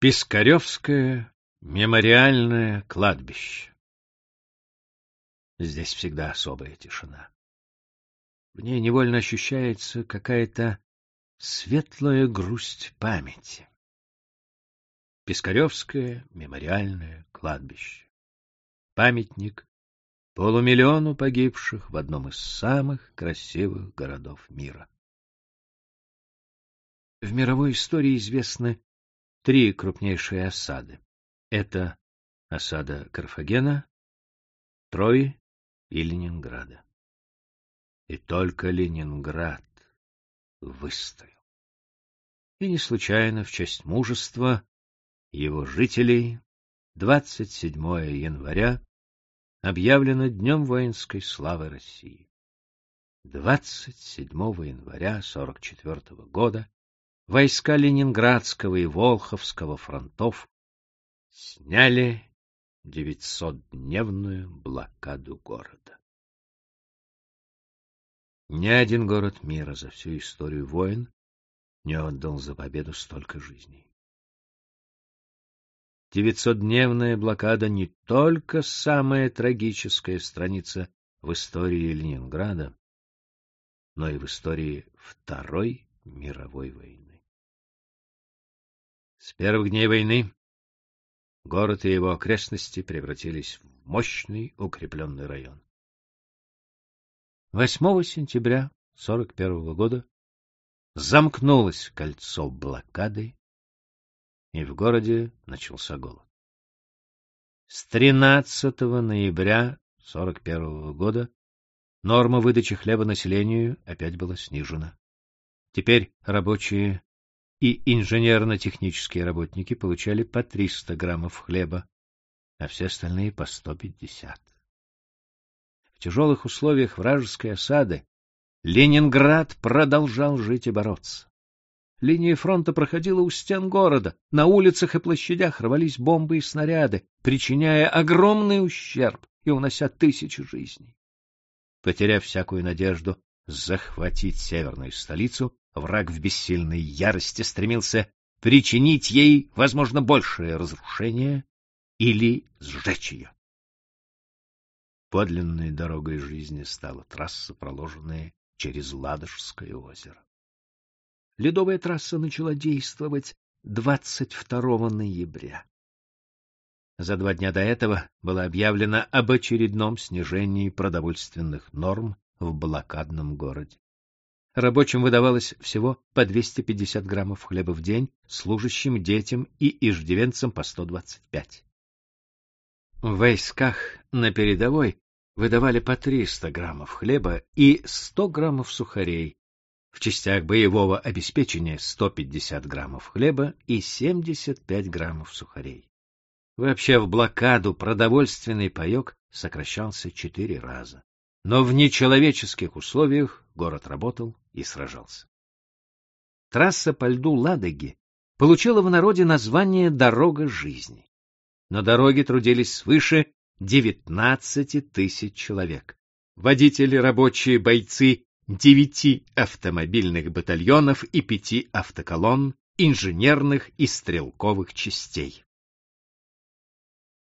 Пискаревское мемориальное кладбище. Здесь всегда особая тишина. В ней невольно ощущается какая-то светлая грусть памяти. Пискаревское мемориальное кладбище. Памятник полумиллиону погибших в одном из самых красивых городов мира. В мировой истории известны три крупнейшие осады. Это осада Карфагена, Трои и Ленинграда. И только Ленинград выстоял. И не случайно в честь мужества его жителей 27 января объявлено Днем воинской славы России. 27 января 44 года войска Ленинградского и Волховского фронтов сняли девятисотдневную блокаду города. Ни один город мира за всю историю войн не отдал за победу столько жизней. Девятисотдневная блокада не только самая трагическая страница в истории Ленинграда, но и в истории Второй мировой войны. С первых дней войны город и его окрестности превратились в мощный укрепленный район. 8 сентября 41 года замкнулось кольцо блокады, и в городе начался голод. С 13 ноября 41 года норма выдачи хлеба населению опять была снижена. Теперь рабочие и инженерно-технические работники получали по 300 граммов хлеба, а все остальные по 150. В тяжелых условиях вражеской осады Ленинград продолжал жить и бороться. Линия фронта проходила у стен города, на улицах и площадях рвались бомбы и снаряды, причиняя огромный ущерб и унося тысячи жизней. Потеряв всякую надежду захватить северную столицу, Враг в бессильной ярости стремился причинить ей, возможно, большее разрушение или сжечь ее. Подлинной дорогой жизни стала трасса, проложенная через Ладожское озеро. Ледовая трасса начала действовать 22 ноября. За два дня до этого было объявлено об очередном снижении продовольственных норм в блокадном городе. Рабочим выдавалось всего по 250 граммов хлеба в день, служащим, детям и иждивенцам по 125. В войсках на передовой выдавали по 300 граммов хлеба и 100 граммов сухарей, в частях боевого обеспечения 150 граммов хлеба и 75 граммов сухарей. Вообще в блокаду продовольственный паек сокращался четыре раза. Но в нечеловеческих условиях город работал и сражался. Трасса по льду Ладоги получила в народе название «Дорога жизни». На дороге трудились свыше 19 тысяч человек. Водители, рабочие, бойцы девяти автомобильных батальонов и пяти автоколонн, инженерных и стрелковых частей.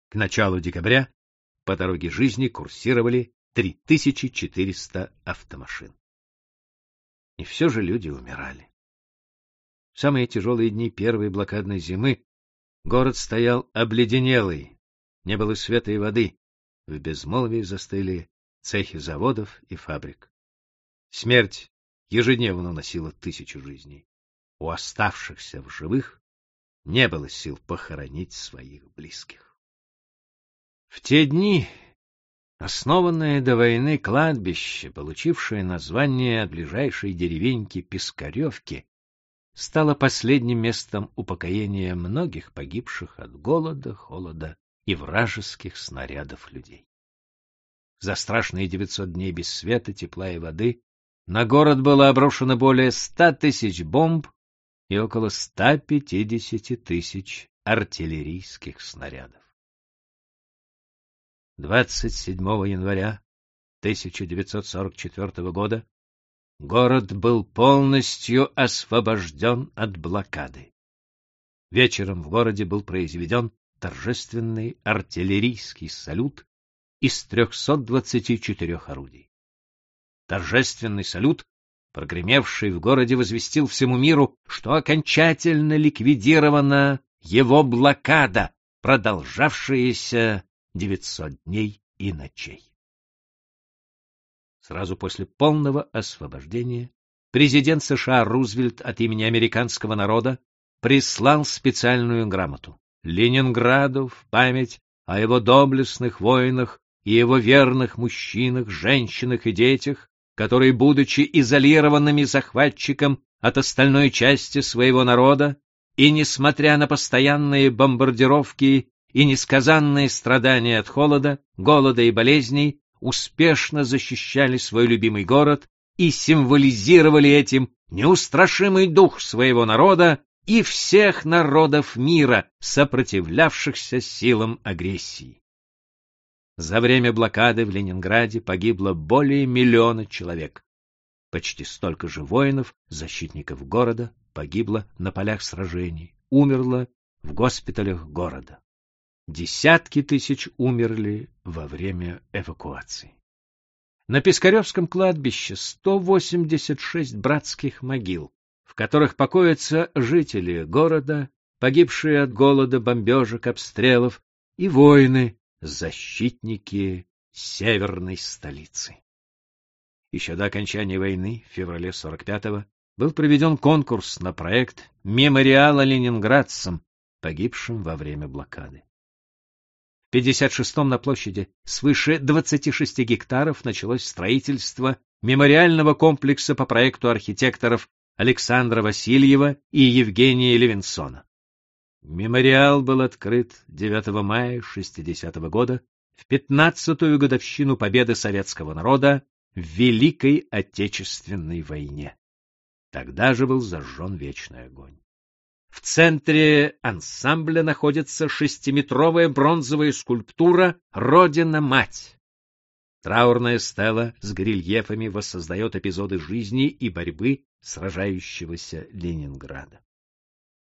К началу декабря по дороге жизни курсировали 3400 автомашин. И все же люди умирали. В самые тяжелые дни первой блокадной зимы город стоял обледенелый, не было света и воды, в безмолвии застыли цехи заводов и фабрик. Смерть ежедневно носила тысячу жизней. У оставшихся в живых не было сил похоронить своих близких. В те дни Основанное до войны кладбище, получившее название от ближайшей деревеньки Пискаревки, стало последним местом упокоения многих погибших от голода, холода и вражеских снарядов людей. За страшные 900 дней без света, тепла и воды на город было обрушено более 100 тысяч бомб и около 150 тысяч артиллерийских снарядов. 27 января 1944 года город был полностью освобожден от блокады. вечером в городе был произведен торжественный артиллерийский салют из 324 орудий. Торжественный салют, прогремевший в городе, возвестил всему миру, что окончательно ликвидирована его блокада, продолжавшаяся 900 дней и ночей. Сразу после полного освобождения президент США Рузвельт от имени американского народа прислал специальную грамоту Ленинграду в память о его доблестных воинах и его верных мужчинах, женщинах и детях, которые, будучи изолированными захватчиком от остальной части своего народа, и, несмотря на постоянные бомбардировки и несказанные страдания от холода, голода и болезней, успешно защищали свой любимый город и символизировали этим неустрашимый дух своего народа и всех народов мира, сопротивлявшихся силам агрессии. За время блокады в Ленинграде погибло более миллиона человек. Почти столько же воинов, защитников города, погибло на полях сражений, умерло в госпиталях города. Десятки тысяч умерли во время эвакуации. На Пискаревском кладбище 186 братских могил, в которых покоятся жители города, погибшие от голода, бомбежек, обстрелов, и воины, защитники северной столицы. Еще до окончания войны, в феврале 45-го, был проведен конкурс на проект мемориала ленинградцам, погибшим во время блокады. 56-м на площади свыше 26 гектаров началось строительство мемориального комплекса по проекту архитекторов Александра Васильева и Евгения Левинсона. Мемориал был открыт 9 мая 60 -го года в 15-ю годовщину победы советского народа в Великой Отечественной войне. Тогда же был зажжен вечный огонь. В центре ансамбля находится шестиметровая бронзовая скульптура «Родина-мать». Траурная стела с горельефами воссоздает эпизоды жизни и борьбы сражающегося Ленинграда.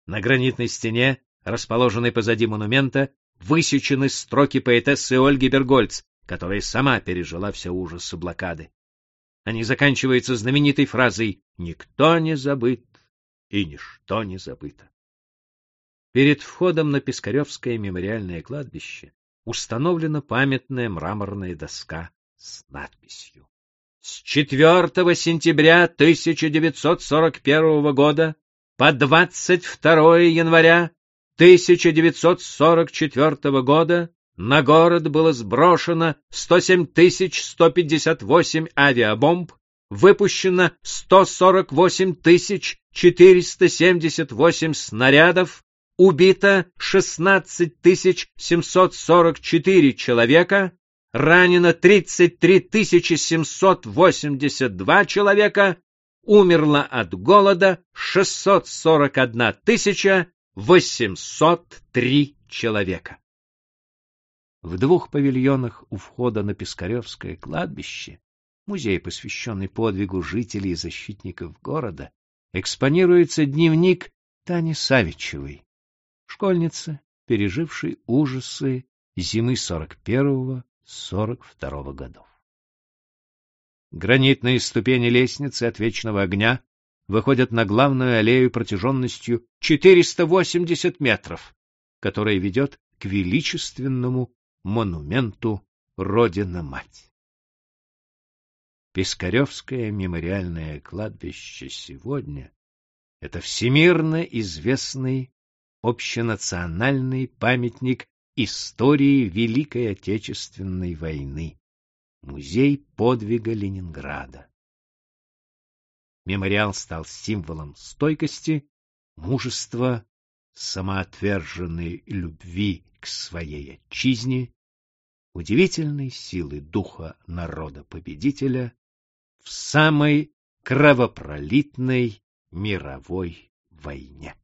На гранитной стене, расположенной позади монумента, высечены строки поэтессы Ольги Бергольц, которая сама пережила все ужасы блокады. Они заканчиваются знаменитой фразой «Никто не забыт и ничто не забыто». Перед входом на Пискаревское мемориальное кладбище установлена памятная мраморная доска с надписью. С 4 сентября 1941 года по 22 января 1944 года на город было сброшено 107 158 авиабомб, выпущено 148 478 снарядов, убито 16 744 человека, ранено 33 782 человека, умерло от голода 641 803 человека. В двух павильонах у входа на Пискаревское кладбище, музей, посвященный подвигу жителей и защитников города, экспонируется дневник Тани Савичевой, школьницы, пережившей ужасы зимы 41-42 годов. Гранитные ступени лестницы от вечного огня выходят на главную аллею протяженностью 480 метров, которая ведет к величественному монументу Родина-Мать. Пискаревское мемориальное кладбище сегодня — это всемирно известный общенациональный памятник истории Великой Отечественной войны, музей подвига Ленинграда. Мемориал стал символом стойкости, мужества, самоотверженной любви к своей отчизне, удивительной силы духа народа-победителя в самой кровопролитной мировой войне.